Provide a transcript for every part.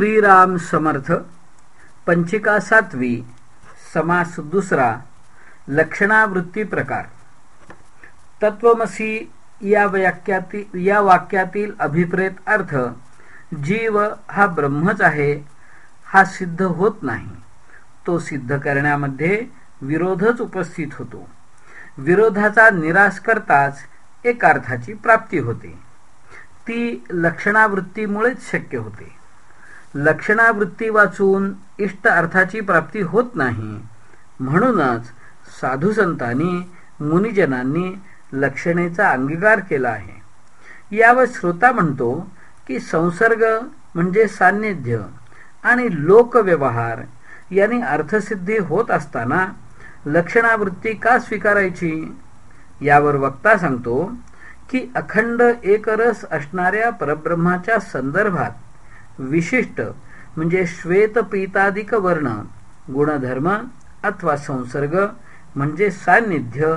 श्रीराम समर्थ पंचिका सातवी समास दुसरा लक्षणावृत्ती प्रकार. तत्वमसी या वाक्यातील या वाक्यातील अभिप्रेत अर्थ जीव हा ब्रह्मच आहे हा सिद्ध होत नाही. तो सिद्ध करण्यामध्ये विरोधच उपस्थित होतो. विरोधाचा निराश करताच एक अर्थाची प्राप्ती होते. ती लक्षणावृत्तीमुळेच शक्य होते. लक्षणावृत्ती वाचून इष्ट अर्थाची प्राप्ती होत नाही. म्हणूनच साधुसंतांनी मुनिजनांनी लक्षणेचा अंगीकार केला आहे. यावर श्रोता म्हणतो की संसर्ग म्हणजे सान्निध्य आणि लोकव्यवहार यांनी अर्थसिद्धी होत असताना लक्षणावृत्ती का स्वीकारायची? यावर वक्ता सांगतो की अखंड एकरस असणाऱ्या परब्रह्माच्या संदर्भात विशिष्ट म्हणजे श्वेत पीताधिक वर्ण गुणधर्म अथवा संसर्ग म्हणजे सान्निध्य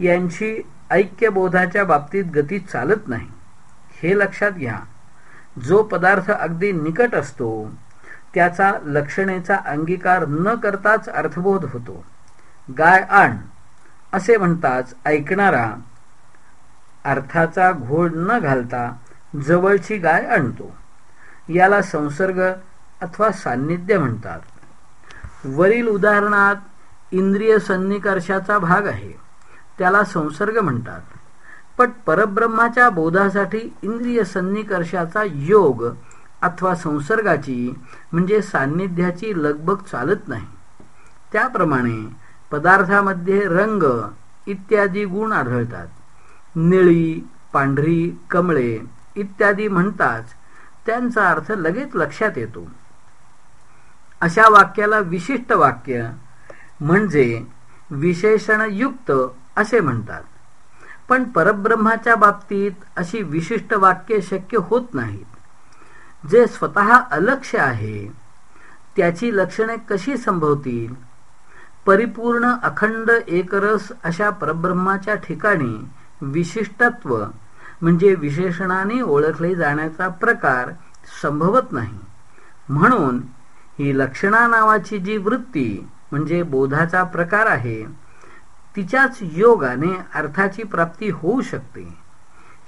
यांची ऐक्यबोधाच्या बाबतीत गती चालत नाही. हे लक्षात घ्या. जो पदार्थ अगदी निकट असतो त्याचा लक्षणेचा अंगीकार न करताच अर्थबोध होतो. गाय आण असे म्हणताच ऐकणारा अर्थाचा घोड न घालता जवळची गाय आणतो. याला संसर्ग अथवा सान्निध्य म्हणतात. वरील उदाहरणात इंद्रिय सन्निकर्षाचा भाग आहे. त्याला संसर्ग म्हणतात. पण परब्रह्माच्या बोधासाठी इंद्रिय सन्निकर्षाचा योग अथवा संसर्गाची म्हणजे सान्निध्याची लगबग चालत नाही. त्याप्रमाणे पदार्थामध्ये रंग इत्यादी गुण आढळतात. निळी पांढरी कमळे इत्यादी म्हणताच त्यांचा अर्थ लगेच लक्षात येतो. अशा वाक्याला विशिष्ट वाक्य म्हणजे विशेषणयुक्त असे म्हणतात. पण परब्रह्माच्या बाबतीत अशी विशिष्ट वाक्य शक्य होत नाहीत. जे स्वतः अलक्ष आहे त्याची लक्षणे कशी संभवतील? परिपूर्ण अखंड एकरस अशा परब्रह्माच्या ठिकाणी विशिष्टत्व म्हणजे विशेषणाने ओळखले जाण्याचा प्रकार संभवत नाही. म्हणून ही लक्षणा नावाची जी वृत्ती म्हणजे बोधाचा प्रकार आहे तिच्याच योगाने अर्थाची प्राप्ती होऊ शकते.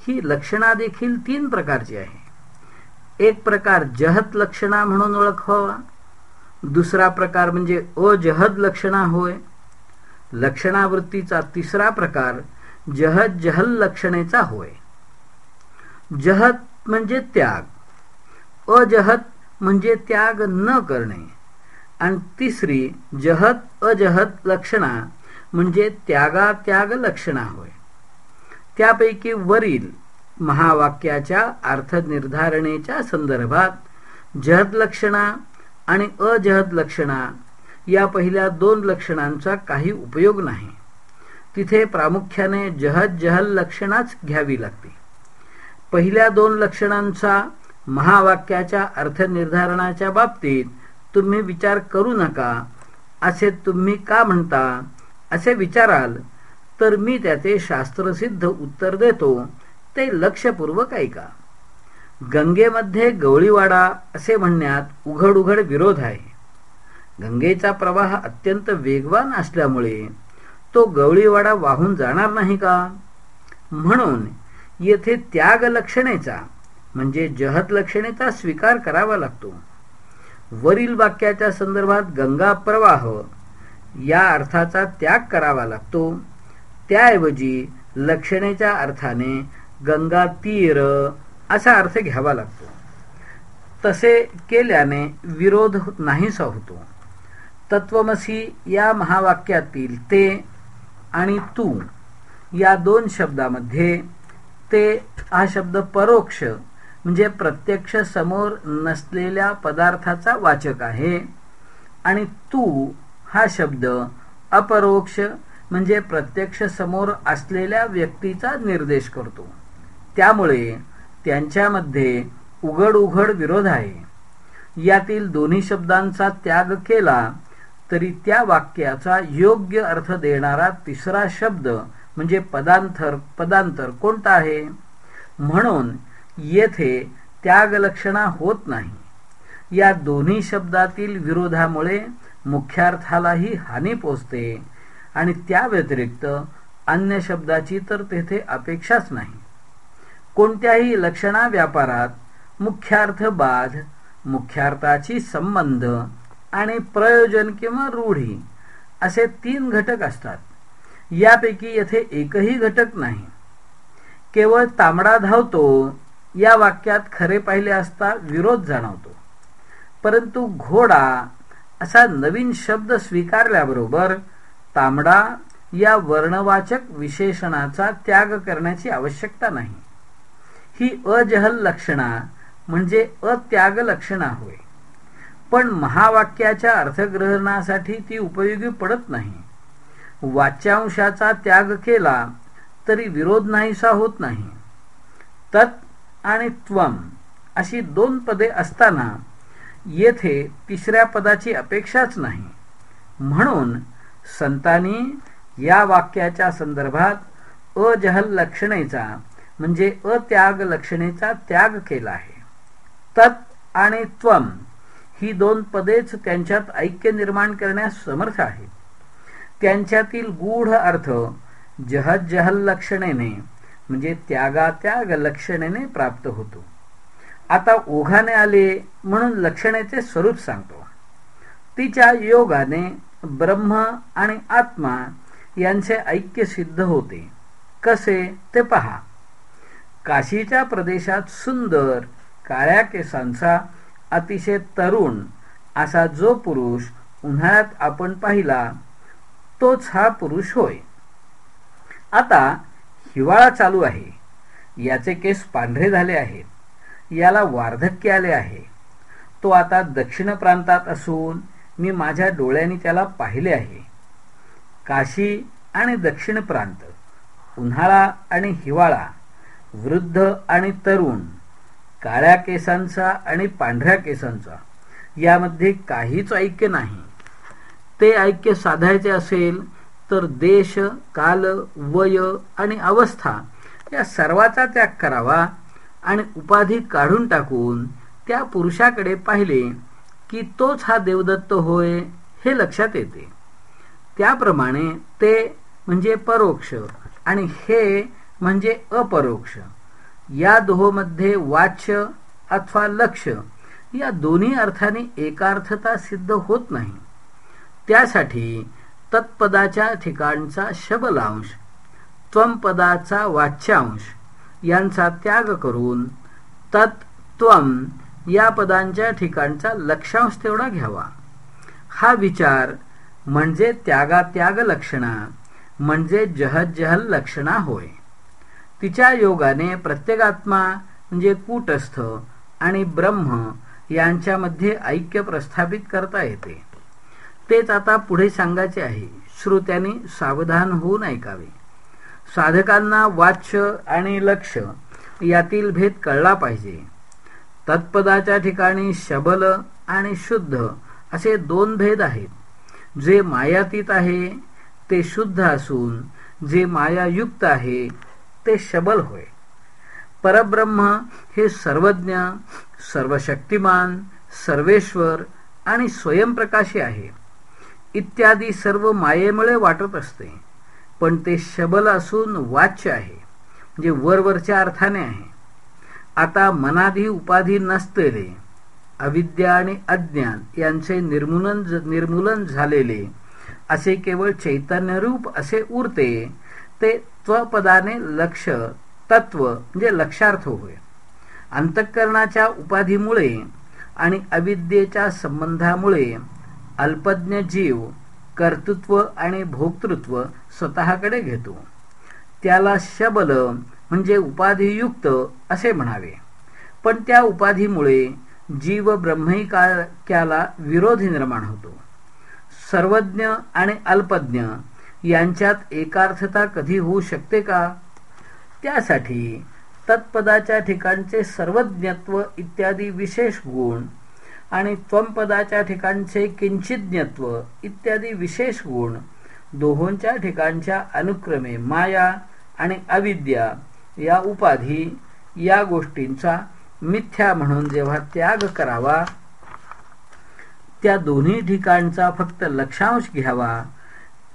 ही लक्षणा देखील तीन प्रकारची आहे. एक प्रकार जहत लक्षणा म्हणून ओळखावा. दुसरा प्रकार म्हणजे अजहद लक्षणा होय. लक्षणावृत्तीचा तिसरा प्रकार जहद जहल लक्षणेचा होय. जहत म्हणजे त्याग. अजहत म्हणजे त्याग न करणे. आणि तिसरी जहत अजहत लक्षणा म्हणजे त्यागा त्याग लक्षणा होय. त्यापैकी वरील महावाक्याच्या अर्थनिर्धारणेच्या संदर्भात जहद लक्षणा आणि अजहद लक्षणा या पहिल्या दोन लक्षणांचा काही उपयोग नाही. तिथे प्रामुख्याने जहद जहल लक्षणाच घ्यावी लागते. पहिल्या दोन लक्षणांचा महावाक्याच्या अर्थनिर्धारणाच्या बाबतीत तुम्ही विचार करू नका. असे तुम्ही का म्हणता? असे विचाराल तर मी त्याचे शास्त्रसिद्ध उत्तर देतो. ते लक्षपूर्वक ऐका. गंगेमध्ये गवळीवाडा असे म्हणण्यात उघड उघड विरोध आहे. गंगेचा प्रवाह अत्यंत वेगवान असल्यामुळे तो गवळीवाडा वाहून जाणार नाही का? म्हणून येथे त्याग लक्षणेचा म्हणजे जहत लक्षणेचा स्वीकार करावा लागतो. वरील वाक्याच्या संदर्भात गंगा प्रवाह या अर्थाचा त्याग करावा लागतो. त्याऐवजी लक्षणेच्या अर्थाने गंगा तीर असा अर्थ घ्यावा लागतो. तसे केल्याने विरोध नाहीसा होतो. तत्वमसी या महावाक्यातील ते आणि तू या दोन शब्दामध्ये ते हा शब्द परोक्ष म्हणजे प्रत्यक्ष समोर नसलेल्या पदार्थाचा वाचक आहे. आणि तू हा शब्द अपरोक्ष म्हणजे प्रत्यक्ष समोर असलेल्या व्यक्तीचा निर्देश करतो. त्यामुळे त्यांच्यामध्ये उघड उघड विरोध आहे. यातील दोन्ही शब्दांचा त्याग केला तरी त्या वाक्याचा योग्य अर्थ देणारा तिसरा शब्द म्हणजे पदांतर पदांतर कोणता आहे? म्हणून येथे त्यागलक्षणा होत नाही. या दोन्ही शब्दातील विरोधामुळे मुख्यार्थालाही हानी पोचते आणि त्या व्यतिरिक्त अन्य शब्दाची तर तेथे अपेक्षाच नाही. कोणत्याही लक्षणा व्यापारात मुख्यार्थ बाध मुख्यार्थाची संबंध आणि प्रयोजन किंवा रूढी असे तीन घटक असतात. यापैकी येथे एकही घटक नाही. केवळ तांबडा धावतो या वाक्यात खरे पाहिले असता विरोध जाणवतो. परंतु घोडा असा नवीन शब्द स्वीकारल्याबरोबर तांबडा या वर्णवाचक विशेषणाचा त्याग करण्याची आवश्यकता नाही. ही अजहल लक्षणा म्हणजे अत्याग लक्षणा होय. पण महावाक्याच्या अर्थग्रहणासाठी ती उपयोगी पडत नाही. वाच्यांशाचा त्याग केला तरी विरोध नाहीसा होत नाही. तत् आणि त्वम अशी दोन पदे असताना येथे तिसऱ्या पदाची अपेक्षाच नाही. म्हणून संतांनी या वाक्याच्या संदर्भात अजहल लक्षणेचा म्हणजे अत्याग लक्षणेचा त्याग केला आहे. तत् आणि त्वम ही दोन पदेच त्यांच्यात ऐक्य निर्माण करण्यास समर्थ आहेत. त्यांच्यातील गूढ अर्थ जहद जहल लक्षणेने म्हणजे त्यागा त्याग लक्षणेने प्राप्त होतो. आता ओघाने आले म्हणून लक्षणेचे स्वरूप सांगतो. तिच्या योगाने ब्रह्म आणि आत्मा यांचे ऐक्य सिद्ध होते. कसे? ते पहा. काशीच्या प्रदेशात सुंदर काळ्या केसांचा अतिशय तरुण असा जो पुरुष उन्हाळ्यात आपण पाहिला तोच हा पुरुष होय. आता हिवाळा चालू आहे. याचे केस पांढरे झाले आहेत. याला वार्धक्य आले आहे. तो आता दक्षिण प्रांतात असून मी माझ्या डोळ्यांनी त्याला पाहिले आहे. काशी आणि दक्षिण प्रांत उन्हाळा आणि हिवाळा वृद्ध आणि तरुण काळ्या केसांचा आणि पांढऱ्या केसांचा यामध्ये काहीच ऐक्य नाही. ते ऐक्य साधायचे असेल तर देश काल वय आणि अवस्था या सर्वाचा त्याग करावा आणि उपाधी काढून टाकून त्या पुरुषाकडे पाहिले की तोच हा देवदत्त होय हे लक्षात येते. त्याप्रमाणे ते म्हणजे परोक्ष आणि हे म्हणजे अपरोक्ष. या दोहोमध्ये वाच्य अथवा लक्ष या दोन्ही अर्थाने एकार्थता सिद्ध होत नाही. त्यासाठी तत्पदाच्या ठिकाणचा शबलांश त्वमपदाचा वाच्यांश यांचा त्याग करून तत्त्वम या पदांच्या ठिकाणचा लक्षांश तेवढा घ्यावा. हा विचार म्हणजे त्यागात्याग लक्षणा म्हणजे जहजहल लक्षणा होय. तिच्या योगाने प्रत्येकात्मा म्हणजे कूटस्थ आणि ब्रह्म यांच्यामध्ये ऐक्य प्रस्थापित करता येते. तेच आता पुढे सांगायचे आहे. श्रोत्याने सावधान होऊन ऐकावे. साधकांना वाच्य आणि लक्ष यातील भेद कळला पाहिजे. तत्पदाच्या ठिकाणी शबल आणि शुद्ध असे दोन भेद आहेत. जे मायातीत आहे ते शुद्ध असून जे मायायुक्त आहे ते शबल होय. परब्रह्म हे सर्वज्ञ सर्वशक्तिमान सर्वेश्वर आणि स्वयंप्रकाशी आहे. इत्यादी सर्व मायेमुळे वाटत असते. पण ते शबल असून वाच्य आहे. म्हणजे वरवरच्या अर्थाने आहे. आता मनाधी उपाधी नसतेले अविद्या आणि अज्ञान यांचे निर्मूलन निर्मूलन झालेले असे केवळ चैतन्यरूप असे उरते ते त्वपदाने लक्ष तत्व म्हणजे लक्षार्थ होय. अंतःकरणाच्या उपाधीमुळे आणि अविद्येच्या संबंधामुळे अल्पज्ञ जीव कर्तृत्व आणि भोक्तृत्व स्वतःकडे घेतो. त्याला शबल म्हणजे उपाधियुक्त असे म्हणावे. पण त्या उपाधीमुळे जीव ब्रह्मिकाक्याला विरोध निर्माण होतो. सर्वज्ञ आणि अल्पज्ञ यांच्यात एकार्थता कधी होऊ शकते का? त्यासाठी तत्पदाच्या ठिकाणचे सर्वज्ञत्व इत्यादी विशेष गुण आणि त्वमपदाच्या ठिकाणचे किंचितज्ञत्व इत्यादी विशेष गुण दोहोंच्या ठिकाणच्या अनुक्रमे माया आणि अविद्या या उपाधी या गोष्टींचा मिथ्या म्हणून जेव्हा त्याग करावा त्या दोन्ही ठिकाणचा फक्त लक्षांश घ्यावा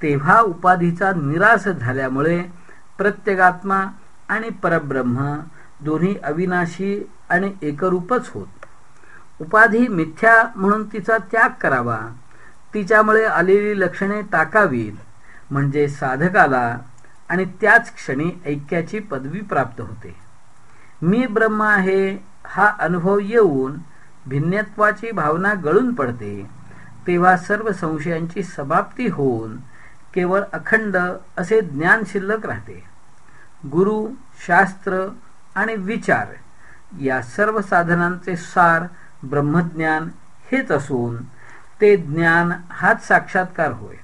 तेव्हा उपाधीचा निराश झाल्यामुळे प्रत्येगात्मा आणि परब्रह्म दोन्ही अविनाशी आणि एकरूपच होत. उपाधी मिथ्या म्हणून तिचा त्याग करावा. तिच्यामुळे आलेली लक्षणे टाकावीत. म्हणजे साधकाला आणि त्याच क्षणी ऐक्याची पदवी प्राप्त होते. मी ब्रह्म आहे हा अनुभव येऊन भिन्नत्वाची भावना गळून पडते. तेव्हा सर्व संशयांची समाप्ती होऊन केवळ अखंड असे ज्ञान शिल्लक राहते. गुरु शास्त्र आणि विचार या सर्व साधनांचे सार ब्रह्मज्ञान हेच असून ते ज्ञान हाच साक्षात्कार होय.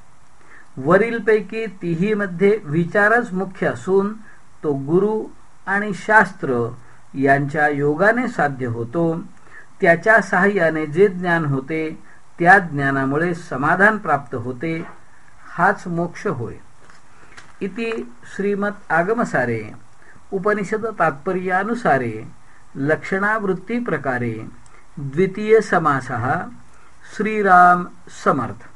वरीलपैकी तिही मध्ये विचारच मुख्य असून तो गुरु आणि शास्त्र यांच्या योगाने साध्य होतो. त्याच्या सहाय्याने जे ज्ञान होते त्या ज्ञानामुळे समाधान प्राप्त होते हाच मोक्ष होय. इति श्रीमत आगमसारे. उपनिषद तात्पर्यानुसारे. लक्षणावृत्ती प्रकारे. द्वितीय समासः श्रीराम समर्थ।